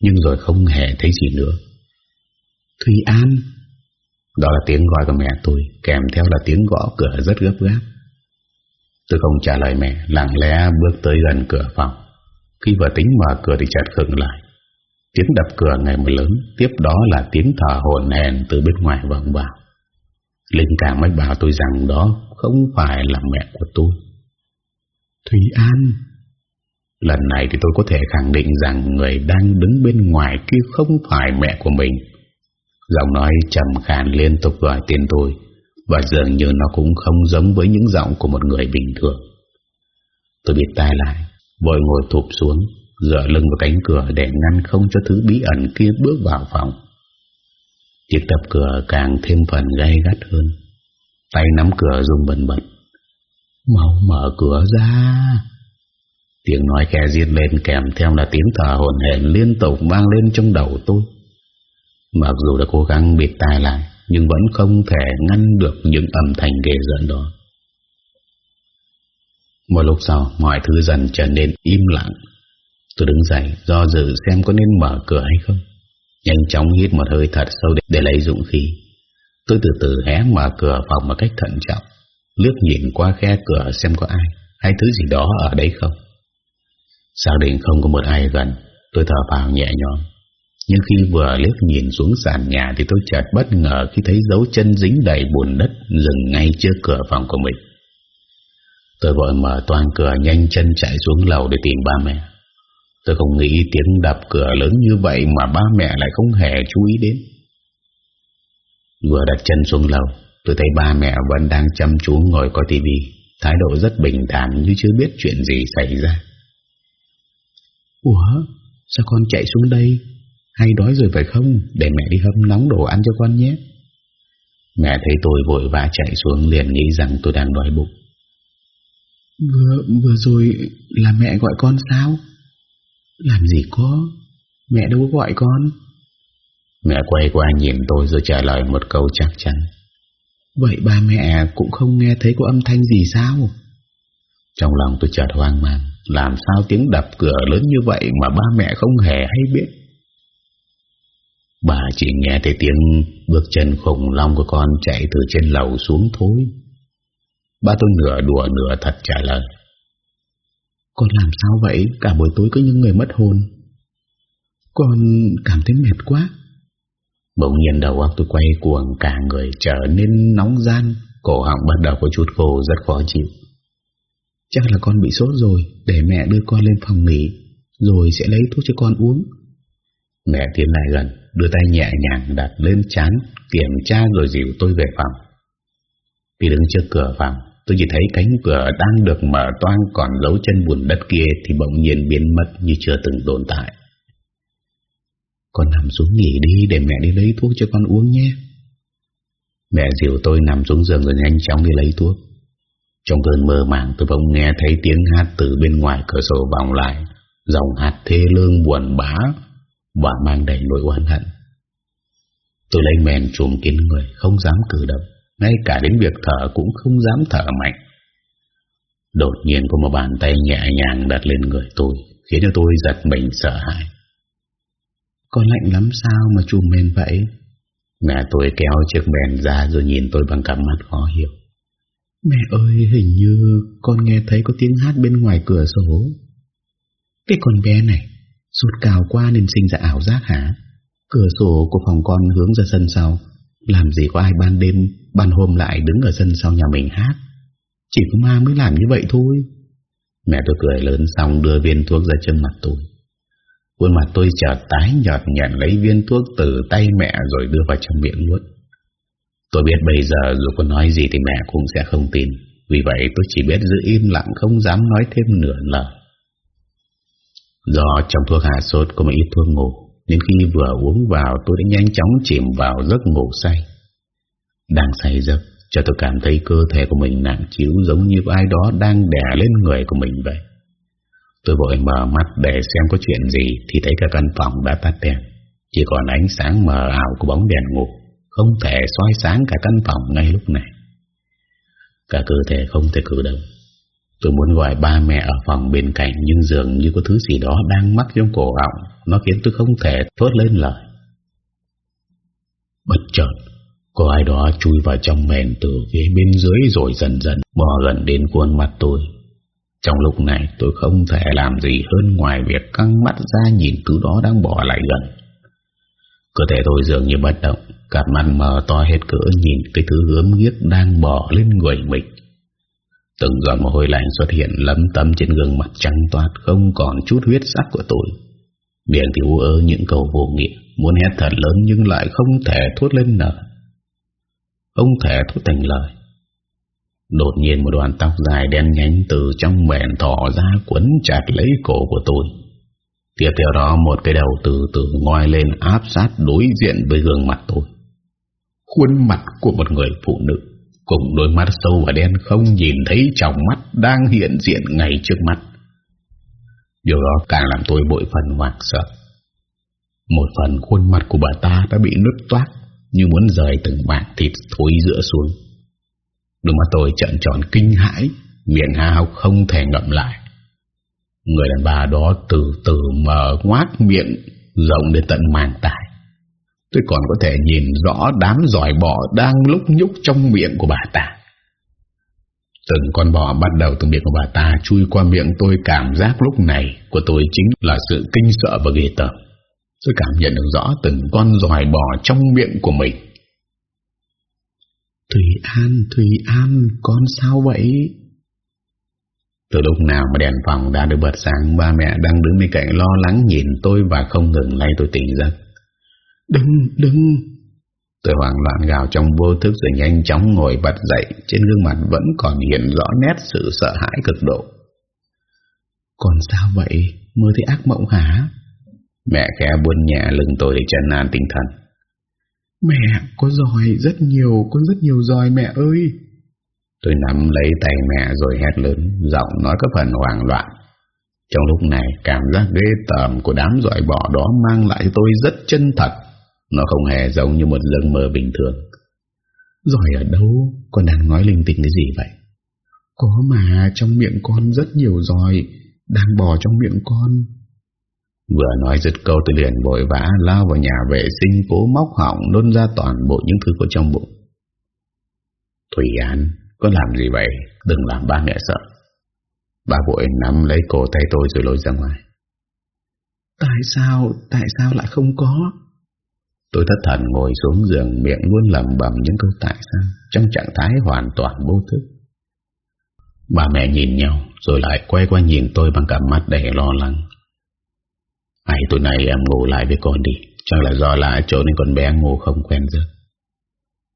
Nhưng rồi không hề thấy gì nữa. Thùy An. Đó là tiếng gọi của mẹ tôi Kèm theo là tiếng gõ cửa rất gấp gáp. Tôi không trả lời mẹ Lặng lẽ bước tới gần cửa phòng. Khi vừa tính mở cửa thì chợt khựng lại. Tiếng đập cửa ngày một lớn Tiếp đó là tiếng thở hồn hèn Từ bên ngoài vọng vào. Linh cảm mới bảo tôi rằng đó Không phải là mẹ của tôi Thủy An Lần này thì tôi có thể khẳng định rằng Người đang đứng bên ngoài kia Không phải mẹ của mình Giọng nói trầm khàn liên tục gọi tên tôi, Và dường như nó cũng không giống Với những giọng của một người bình thường Tôi biết tai lại, Vội ngồi thụp xuống, dựa lưng vào cánh cửa để ngăn không cho thứ bí ẩn kia bước vào phòng. Chiếc tập cửa càng thêm phần gay gắt hơn. Tay nắm cửa rung bần bật. Mau mở cửa ra. Tiếng nói khe diệt lên kèm theo là tiếng thở hồn hển liên tục vang lên trong đầu tôi. Mặc dù đã cố gắng bịt tai lại, nhưng vẫn không thể ngăn được những âm thanh ghê rợn đó. Một lúc sau, mọi thứ dần trở nên im lặng Tôi đứng dậy do dự xem có nên mở cửa hay không Nhanh chóng hít một hơi thật sâu để, để lấy dũng khí Tôi từ từ hé mở cửa phòng một cách thận trọng Lướt nhìn qua khe cửa xem có ai Hay thứ gì đó ở đấy không? Xác định không có một ai gần Tôi thở vào nhẹ nhõm. Nhưng khi vừa liếc nhìn xuống sàn nhà Thì tôi chợt bất ngờ khi thấy dấu chân dính đầy bùn đất Dừng ngay trước cửa phòng của mình. Tôi vội mở toàn cửa nhanh chân chạy xuống lầu để tìm ba mẹ. Tôi không nghĩ tiếng đập cửa lớn như vậy mà ba mẹ lại không hề chú ý đến. Vừa đặt chân xuống lầu, tôi thấy ba mẹ vẫn đang chăm chú ngồi coi tivi, thái độ rất bình thản như chưa biết chuyện gì xảy ra. Ủa, sao con chạy xuống đây? Hay đói rồi phải không? Để mẹ đi hâm nóng đồ ăn cho con nhé. Mẹ thấy tôi vội vã chạy xuống liền nghĩ rằng tôi đang đói bụng. Vừa, vừa rồi là mẹ gọi con sao? Làm gì có Mẹ đâu có gọi con Mẹ quay qua nhìn tôi rồi trả lời một câu chắc chắn Vậy ba mẹ cũng không nghe thấy có âm thanh gì sao? Trong lòng tôi chợt hoang mang Làm sao tiếng đập cửa lớn như vậy Mà ba mẹ không hề hay biết? Bà chỉ nghe thấy tiếng bước chân khủng long của con chạy từ trên lầu xuống thôi. Ba tôi nửa đùa nửa thật trả lời. Con làm sao vậy? Cả buổi tối có những người mất hồn. Con cảm thấy mệt quá Bỗng nhiên đầu óc tôi quay cuồng, Cả người trở nên nóng gian, Cổ họng bắt đầu có chút khô, rất khó chịu. Chắc là con bị sốt rồi, Để mẹ đưa con lên phòng nghỉ, Rồi sẽ lấy thuốc cho con uống. Mẹ tiến lại gần, Đưa tay nhẹ nhàng đặt lên chán Kiểm tra rồi dìu tôi về phòng. Khi đứng trước cửa phòng, Tôi chỉ thấy cánh cửa đang được mở toang, Còn dấu chân bùn đất kia Thì bỗng nhiên biến mất như chưa từng tồn tại. Con nằm xuống nghỉ đi Để mẹ đi lấy thuốc cho con uống nhé. Mẹ dìu tôi nằm xuống giường Rồi nhanh chóng đi lấy thuốc. Trong cơn mơ màng tôi bỗng nghe thấy tiếng hát Từ bên ngoài cửa sổ vọng lại. Dòng hát thê lương buồn bã, Và mang đầy nỗi oán hận. Tôi lấy mền trùm kín người, Không dám cử động. Ngay cả đến việc thở cũng không dám thở mạnh. Đột nhiên có một bàn tay nhẹ nhàng đặt lên người tôi, Khiến cho tôi giật mình sợ hãi. Con lạnh lắm sao mà trùm mền vậy? Mẹ tôi kéo chiếc mền ra rồi nhìn tôi bằng cặp mắt khó hiểu. Mẹ ơi hình như con nghe thấy có tiếng hát bên ngoài cửa sổ. Cái con bé này Sụt cào qua nên sinh ra ảo giác hả? Cửa sổ của phòng con hướng ra sân sau. Làm gì có ai ban đêm Ban hôm lại đứng ở sân sau nhà mình hát? Chỉ có ma mới làm như vậy thôi. Mẹ tôi cười lớn xong đưa viên thuốc ra chân mặt tôi Khuôn mặt tôi chợt tái nhợt nhận lấy viên thuốc từ tay mẹ rồi đưa vào trong miệng nuốt. Tôi biết bây giờ dù có nói gì thì mẹ cũng sẽ không tin. Vì vậy tôi chỉ biết giữ im lặng, không dám nói thêm nửa lời. Do trong thuốc hạ sốt có một ít thuốc ngủ, Nên khi vừa uống vào tôi đã nhanh chóng chìm vào giấc ngủ say Đang say giấc cho tôi cảm thấy cơ thể của mình nặng chiếu giống như ai đó đang đè lên người của mình vậy. Tôi vội mở mắt để xem có chuyện gì thì thấy cả căn phòng đã tắt đèn. Chỉ còn ánh sáng mờ ảo của bóng đèn ngủ, không thể soi sáng cả căn phòng ngay lúc này. Cả cơ thể không thể cử động. Tôi muốn gọi ba mẹ ở phòng bên cạnh nhưng dường như có thứ gì đó đang mắc trong cổ họng. Nó khiến tôi không thể thốt lên lời. Bất chợt, có ai đó chui vào trong mền từ phía bên dưới rồi dần dần bò gần đến khuôn mặt tôi. Trong lúc này tôi không thể làm gì hơn ngoài việc căng mắt ra nhìn thứ đó đang bỏ lại gần. Cơ thể tôi dường như bất động, cặp mắt mở to hết cỡ nhìn cái thứ gớm ghiếc đang bỏ lên người mình. Từng giọt mồ hôi lạnh xuất hiện lấm tấm trên gương mặt trắng toát không còn chút huyết sắc của tôi. Miệng thì u ớ những câu vô nghĩa, muốn hét thật lớn nhưng lại không thể thốt lên nở. Không thể thốt thành lời. Đột nhiên một đoàn tóc dài đen nhánh từ trong mẹn thỏ ra quấn chặt lấy cổ của tôi. Tiếp theo đó, một cái đầu từ từ ngoi lên áp sát đối diện với gương mặt tôi. Khuôn mặt của một người phụ nữ, cùng đôi mắt sâu và đen không nhìn thấy trong mắt đang hiện diện ngay trước mắt. Điều đó càng làm tôi bội phần hoảng sợ. Một phần khuôn mặt của bà ta đã bị nứt toát như muốn rời từng mảng thịt thối giữa xuống. Đôi mắt tôi trận tròn kinh hãi, miệng hao không thể ngậm lại. Người đàn bà đó từ từ mở ngoác miệng rộng đến tận màng tài. Tôi còn có thể nhìn rõ đám giỏi bò đang lúc nhúc trong miệng của bà ta. Từng con bò bắt đầu từ miệng của bà ta chui qua miệng tôi cảm giác lúc này của tôi chính là sự kinh sợ và ghê tởm. Tôi cảm nhận được rõ từng con giỏi bò trong miệng của mình. Thủy An, Thủy An, con sao vậy? Từ lúc nào mà đèn phòng đã được bật sáng, ba mẹ đang đứng bên cạnh lo lắng nhìn tôi và không ngừng lay tôi tỉnh giấc. Đừng, đừng. Tôi hoảng loạn gào trong vô thức rồi nhanh chóng ngồi bật dậy, trên gương mặt vẫn còn hiện rõ nét sự sợ hãi cực độ. Còn sao vậy? Mơ thấy ác mộng hả? Mẹ khẽ buồn nhẹ lưng tôi để trần an tinh thần. Mẹ, có giỏi rất nhiều, có rất nhiều giỏi mẹ ơi. Tôi nắm lấy tay mẹ rồi hét lớn, giọng nói có phần hoảng loạn. Trong lúc này, cảm giác ghê tởm của đám giỏi bọ đó mang lại cho tôi rất chân thật. Nó không hề giống như một giấc mơ bình thường. Giỏi ở đâu? Con đang nói linh tinh cái gì vậy? Có mà trong miệng con rất nhiều giỏi đang bò trong miệng con. Vừa nói dứt câu tôi liền vội vã lao vào nhà vệ sinh cố móc họng nôn ra toàn bộ những thứ có trong bụng. Thủy An, có làm gì vậy? Đừng làm ba mẹ sợ. Bà vội nắm lấy cổ tay tôi rồi lôi ra ngoài. Tại sao, tại sao lại không có? Tôi thất thần ngồi xuống giường miệng luôn lầm bầm những câu tại sao trong trạng thái hoàn toàn vô thức. Bà mẹ nhìn nhau rồi lại quay qua nhìn tôi bằng cặp mắt đầy lo lắng. Hay tối nay em ngủ lại với con đi. Chắc là do là chỗ nên con bé ngủ không quen giấc.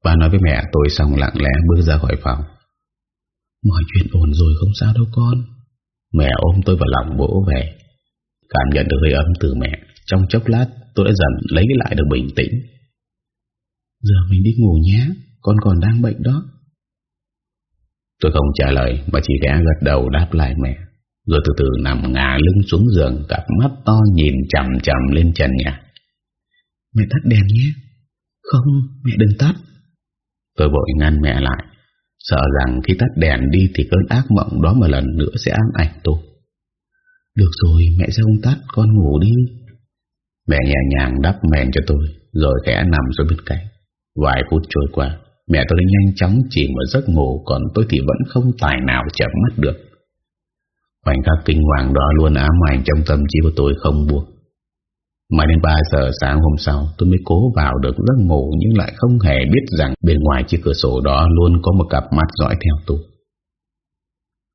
Bà nói với mẹ tôi xong lặng lẽ bước ra khỏi phòng. Mọi chuyện ổn rồi không sao đâu con. Mẹ ôm tôi vào lòng bố về. Cảm nhận được hơi ấm từ mẹ. Trong chốc lát, tôi đã dần lấy lại được bình tĩnh. Giờ mình đi ngủ nhé. Con còn đang bệnh đó. Tôi không trả lời, Mà chỉ ghé gật đầu đáp lại mẹ rồi từ từ nằm ngả lưng xuống giường Cặp mắt to nhìn chầm chầm lên trần nhà. Mẹ tắt đèn nhé. Không mẹ đừng tắt. Tôi vội ngăn mẹ lại. Sợ rằng khi tắt đèn đi Thì cơn ác mộng đó một lần nữa sẽ ám ảnh tôi. Được rồi mẹ sẽ không tắt Con ngủ đi. Mẹ nhẹ nhàng đắp mền cho tôi Rồi khẽ nằm xuống bên cạnh. Vài phút trôi qua Mẹ tôi nhanh chóng chìm vào giấc ngủ Còn tôi thì vẫn không tài nào chậm mắt được Khoảnh khắc kinh hoàng đó luôn ám ảnh trong tâm trí của tôi không buông Mãi đến 3 giờ sáng hôm sau tôi mới cố vào được giấc ngủ nhưng lại không hề biết rằng bên ngoài chiếc cửa sổ đó luôn có một cặp mắt dõi theo tôi.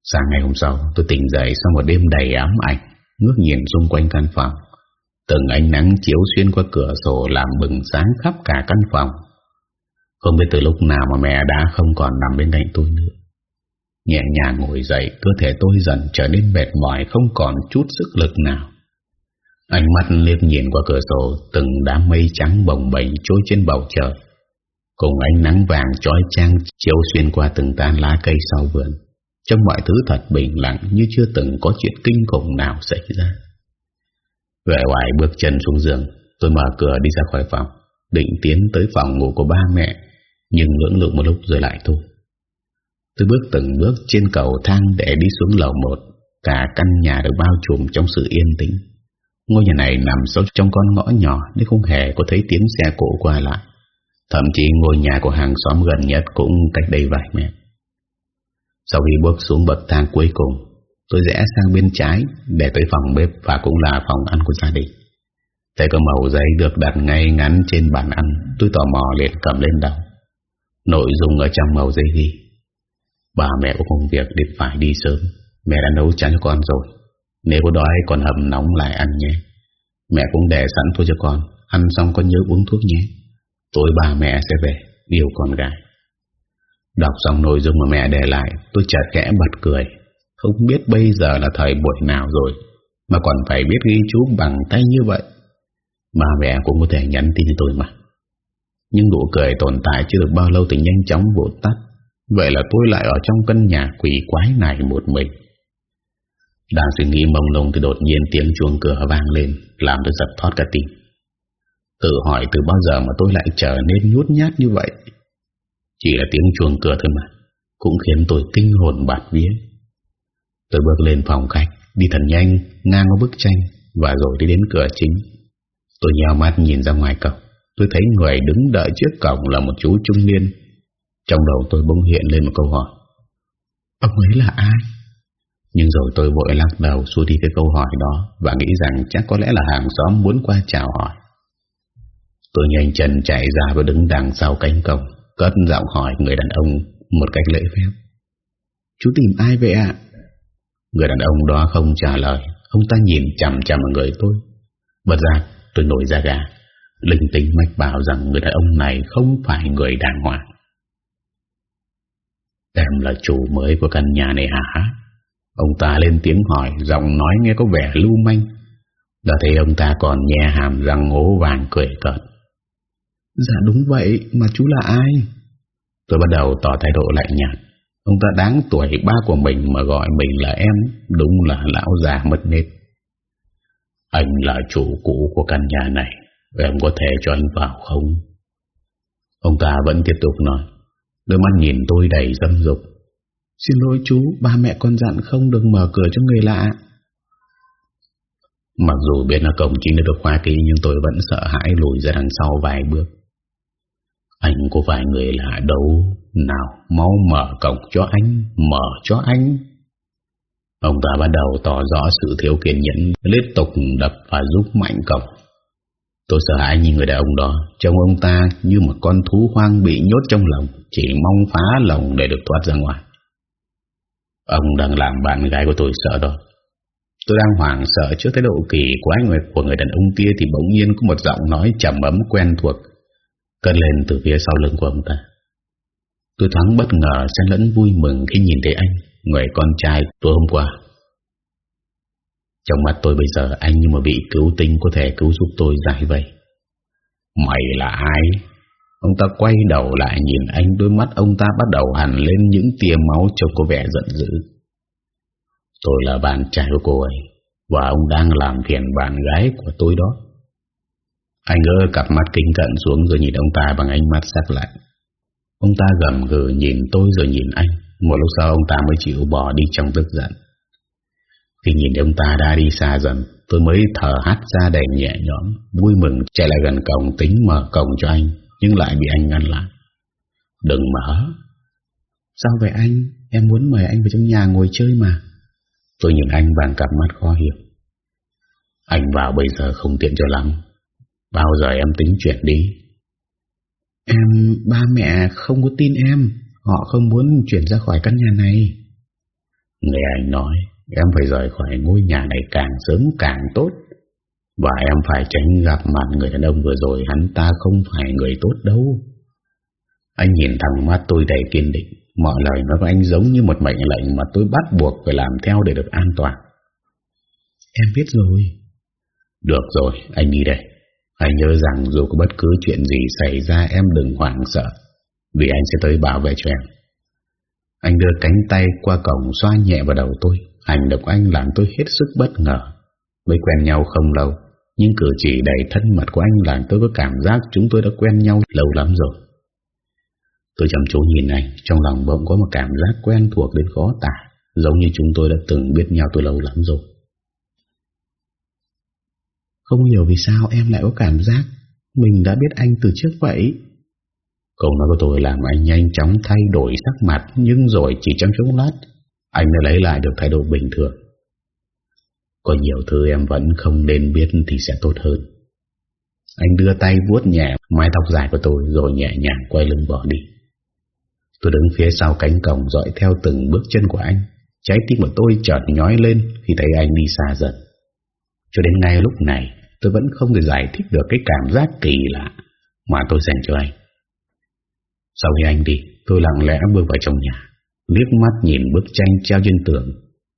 Sáng ngày hôm sau tôi tỉnh dậy sau một đêm đầy ám ảnh, ngước nhìn xung quanh căn phòng. Từng ánh nắng chiếu xuyên qua cửa sổ làm bừng sáng khắp cả căn phòng. Không biết từ lúc nào mà mẹ đã không còn nằm bên cạnh tôi nữa. Nhẹ nhàng ngồi dậy, cơ thể tôi dần trở nên mệt mỏi không còn chút sức lực nào. Ánh mắt liếc nhìn qua cửa sổ Từng đám mây trắng bồng bềnh trôi trên bầu trời. Cùng ánh nắng vàng trói trang Chiếu xuyên qua từng tan lá cây sau vườn. Trong mọi thứ thật bình lặng Như chưa từng có chuyện kinh khủng nào xảy ra. Về ngoài bước chân xuống giường Tôi mở cửa đi ra khỏi phòng Định tiến tới phòng ngủ của ba mẹ Nhưng lưỡng lự một lúc rồi lại thôi. Tôi bước từng bước trên cầu thang Để đi xuống lầu một. Cả căn nhà được bao trùm trong sự yên tĩnh. Ngôi nhà này nằm sâu trong con ngõ nhỏ Nên không hề có thấy tiếng xe cộ qua lại. Thậm chí ngôi nhà của hàng xóm gần nhất Cũng cách đây vài mét. Sau khi bước xuống bậc thang cuối cùng, Tôi rẽ sang bên trái Để tới phòng bếp Và cũng là phòng ăn của gia đình. Thấy có màu giấy được đặt ngay ngắn trên bàn ăn, Tôi tò mò liền cầm lên đọc. Nội dung ở trong màu giấy ghi Bà mẹ có công việc để phải đi sớm. Mẹ đã nấu cháo cho con rồi. Nếu có đói còn hầm nóng lại ăn nhé. Mẹ cũng để sẵn thôi cho con. Ăn xong con nhớ uống thuốc nhé. Tối bà mẹ sẽ về Yêu con gái. Đọc xong nội dung mà mẹ để lại, Tôi chợt kẽ bật cười. Không biết bây giờ là thời buổi nào rồi, Mà còn phải biết ghi chú bằng tay như vậy. Bà mẹ cũng có thể nhắn tin cho tôi mà. Nhưng nụ cười tồn tại chưa được bao lâu Thì nhanh chóng vụt tắt. Vậy là tôi lại ở trong căn nhà quỷ quái này một mình. Đang suy nghĩ mông lung thì đột nhiên tiếng chuông cửa vang lên, Làm tôi giật thoát cả tim. Tự hỏi từ bao giờ mà tôi lại trở nên nhút nhát như vậy? Chỉ là tiếng chuông cửa thôi mà, Cũng khiến tôi kinh hồn bạt vía. Tôi bước lên phòng khách, Đi thật nhanh, ngang qua bức tranh Và rồi đi đến cửa chính. Tôi nhào mắt nhìn ra ngoài cổng, Tôi thấy người đứng đợi trước cổng là một chú trung niên. Trong đầu tôi bỗng hiện lên một câu hỏi. Ông ấy là ai? Nhưng rồi tôi vội lắc đầu xua đi cái câu hỏi đó Và nghĩ rằng chắc có lẽ là hàng xóm muốn qua chào hỏi. Tôi nhanh chân chạy ra và đứng đằng sau cánh cổng Cất giọng hỏi người đàn ông một cách lễ phép. Chú tìm ai vậy ạ? Người đàn ông đó không trả lời. Ông ta nhìn chằm chằm vào người tôi. Bật ra tôi nổi ra gà. Linh tính mách bảo rằng người đàn ông này không phải người đàng hoàng Em là chủ mới của căn nhà này hả? Ông ta lên tiếng hỏi Giọng nói nghe có vẻ lưu manh. Đã thấy ông ta còn nhẹ hàm răng ngố vàng cười cợt. Dạ đúng vậy Mà chú là ai? Tôi bắt đầu tỏ thái độ lạnh nhạt. Ông ta đáng tuổi ba của mình Mà gọi mình là em Đúng là lão già mất nết Anh là chủ cũ của căn nhà này Em có thể cho anh vào không? Ông ta vẫn tiếp tục nói Đôi mắt nhìn tôi đầy dâm dục Xin lỗi chú, ba mẹ con dặn không được mở cửa cho người lạ. Mặc dù biết là cổng chính đã được khóa kỹ nhưng tôi vẫn sợ hãi lùi ra đằng sau vài bước. Anh có phải người lạ đâu, nào mau mở cổng cho anh, mở cho anh. Ông ta bắt đầu tỏ rõ sự thiếu kiên nhẫn, liên tục đập và giúp mạnh cổng. Tôi sợ hãi nhìn người đàn ông đó, trông ông ta như một con thú hoang bị nhốt trong lòng, chỉ mong phá lòng để được thoát ra ngoài. Ông đang làm bạn gái của tôi sợ đó. Tôi đang hoảng sợ trước thái độ kỳ quái nguyệt của người đàn ông kia Thì bỗng nhiên có một giọng nói trầm ấm quen thuộc Cất lên từ phía sau lưng của ông ta. Tôi thoáng bất ngờ xen lẫn vui mừng khi nhìn thấy anh Người con trai tôi hôm qua. Trong mắt tôi bây giờ anh như mà bị cứu tinh có thể cứu giúp tôi giải vây Mày là ai? Ông ta quay đầu lại nhìn anh Đôi mắt ông ta bắt đầu hẳn lên những tia máu Trông có vẻ giận dữ. Tôi là bạn trai của cô ấy Và ông đang làm phiền bạn gái của tôi đó. Anh gỡ cặp mắt kinh cận xuống Rồi nhìn ông ta bằng ánh mắt sắc lạnh. Ông ta gầm gừ nhìn tôi rồi nhìn anh. Một lúc sau ông ta mới chịu bỏ đi trong tức giận Khi nhìn ông ta đã đi xa dần Tôi mới thở hắt ra đầy nhẹ nhõm Vui mừng chạy lại gần cổng tính mở cổng cho anh Nhưng lại bị anh ngăn lại. Đừng mở. Sao vậy anh? Em muốn mời anh vào trong nhà ngồi chơi mà. Tôi nhìn anh bằng cặp mắt khó hiểu. Anh vào bây giờ không tiện cho lắm. Bao giờ em tính chuyện đi? Em Ba mẹ không có tin em. Họ không muốn chuyển ra khỏi căn nhà này. Nghe anh nói Em phải rời khỏi ngôi nhà này càng sớm càng tốt. Và em phải tránh gặp mặt người đàn ông vừa rồi Hắn ta không phải người tốt đâu. Anh nhìn thẳng mắt tôi đầy kiên định Mọi lời nói của anh giống như một mệnh lệnh Mà tôi bắt buộc phải làm theo để được an toàn. Em biết rồi. Được rồi, anh đi đây. Anh nhớ rằng dù có bất cứ chuyện gì xảy ra Em đừng hoảng sợ Vì anh sẽ tới bảo vệ cho em. Anh đưa cánh tay qua cổng xoa nhẹ vào đầu tôi Hành động anh làm tôi hết sức bất ngờ. Mới quen nhau không lâu Nhưng cử chỉ đầy thân mật của anh Làm tôi có cảm giác chúng tôi đã quen nhau lâu lắm rồi. Tôi chăm chú nhìn anh, Trong lòng bỗng có một cảm giác quen thuộc đến khó tả, Giống như chúng tôi đã từng biết nhau từ lâu lắm rồi. Không hiểu vì sao em lại có cảm giác Mình đã biết anh từ trước vậy. Câu nói của tôi làm anh nhanh chóng thay đổi sắc mặt, Nhưng rồi chỉ trong chốc lát anh đã lấy lại được thái độ bình thường. Có nhiều thứ em vẫn không nên biết thì sẽ tốt hơn. Anh đưa tay vuốt nhẹ mái tóc dài của tôi Rồi nhẹ nhàng quay lưng bỏ đi. Tôi đứng phía sau cánh cổng dõi theo từng bước chân của anh. Trái tim của tôi chợt nhói lên Khi thấy anh đi xa dần. Cho đến ngay lúc này, Tôi vẫn không thể giải thích được cái cảm giác kỳ lạ Mà tôi dành cho anh. Sau khi anh đi, Tôi lặng lẽ bước vào trong nhà liếc mắt nhìn bức tranh treo trên tường.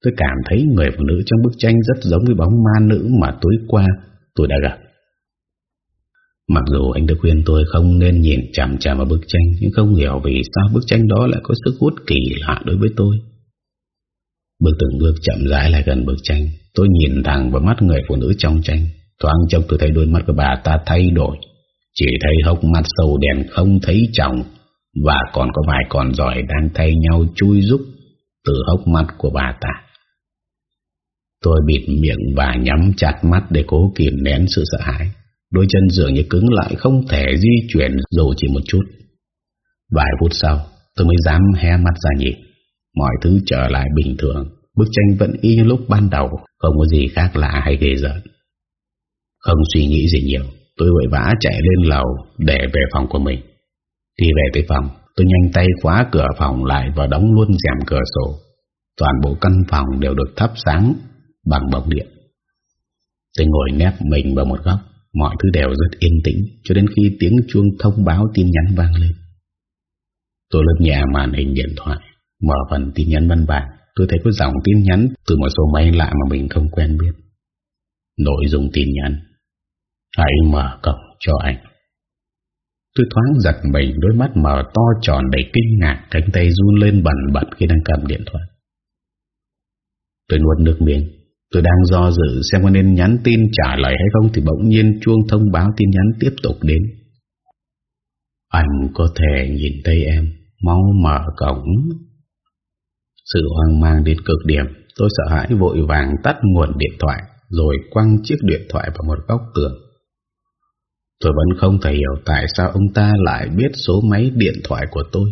Tôi cảm thấy người phụ nữ trong bức tranh Rất giống với bóng ma nữ mà tối qua tôi đã gặp. Mặc dù anh đã khuyên tôi không nên nhìn chằm chằm vào bức tranh, Nhưng không hiểu vì sao bức tranh đó lại có sức hút kỳ lạ đối với tôi. Bước từng bước chậm rãi lại gần bức tranh, Tôi nhìn thẳng vào mắt người phụ nữ trong tranh. Thoáng trong tôi thấy đôi mắt của bà ta thay đổi. Chỉ thấy hốc mắt sâu đèn không thấy chồng. Và còn có vài con giỏi đang thay nhau chui rúc Từ hốc mắt của bà ta Tôi bịt miệng và nhắm chặt mắt để cố kìm nén sự sợ hãi Đôi chân dường như cứng lại không thể di chuyển dù chỉ một chút. Vài phút sau, tôi mới dám hé mắt ra nhìn. Mọi thứ trở lại bình thường. Bức tranh vẫn y như lúc ban đầu, không có gì khác lạ hay ghê giận. Không suy nghĩ gì nhiều, tôi vội vã chạy lên lầu để về phòng của mình. Khi về tới phòng, tôi nhanh tay khóa cửa phòng lại và đóng luôn rèm cửa sổ. Toàn bộ căn phòng đều được thắp sáng bằng bóng điện. Tôi ngồi nép mình vào một góc, Mọi thứ đều rất yên tĩnh Cho đến khi tiếng chuông thông báo tin nhắn vang lên. Tôi lướt nhẹ màn hình điện thoại Mở phần tin nhắn văn bản. Tôi thấy có dòng tin nhắn Từ một số máy lạ mà mình không quen biết. Nội dung tin nhắn. Hãy mở cổng cho anh. Tôi thoáng giật mình, Đôi mắt mở to tròn đầy kinh ngạc, Cánh tay run lên bẩn bật khi đang cầm điện thoại. Tôi nuốt nước miếng. Tôi đang do dự xem có nên nhắn tin trả lời hay không Thì bỗng nhiên chuông thông báo tin nhắn tiếp tục đến. Anh có thể nhìn thấy em, Mau mở cổng. Sự hoang mang đến cực điểm, Tôi sợ hãi vội vàng tắt nguồn điện thoại, Rồi quăng chiếc điện thoại vào một góc tường. Tôi vẫn không thể hiểu tại sao ông ta lại biết số máy điện thoại của tôi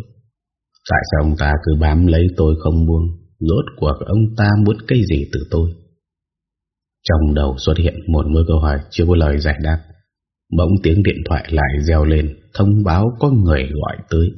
Tại sao ông ta cứ bám lấy tôi không buông Rốt cuộc ông ta muốn cái gì từ tôi trong đầu xuất hiện một mưa câu hỏi chưa có lời giải đáp. Bỗng tiếng điện thoại lại reo lên, thông báo có người gọi tới.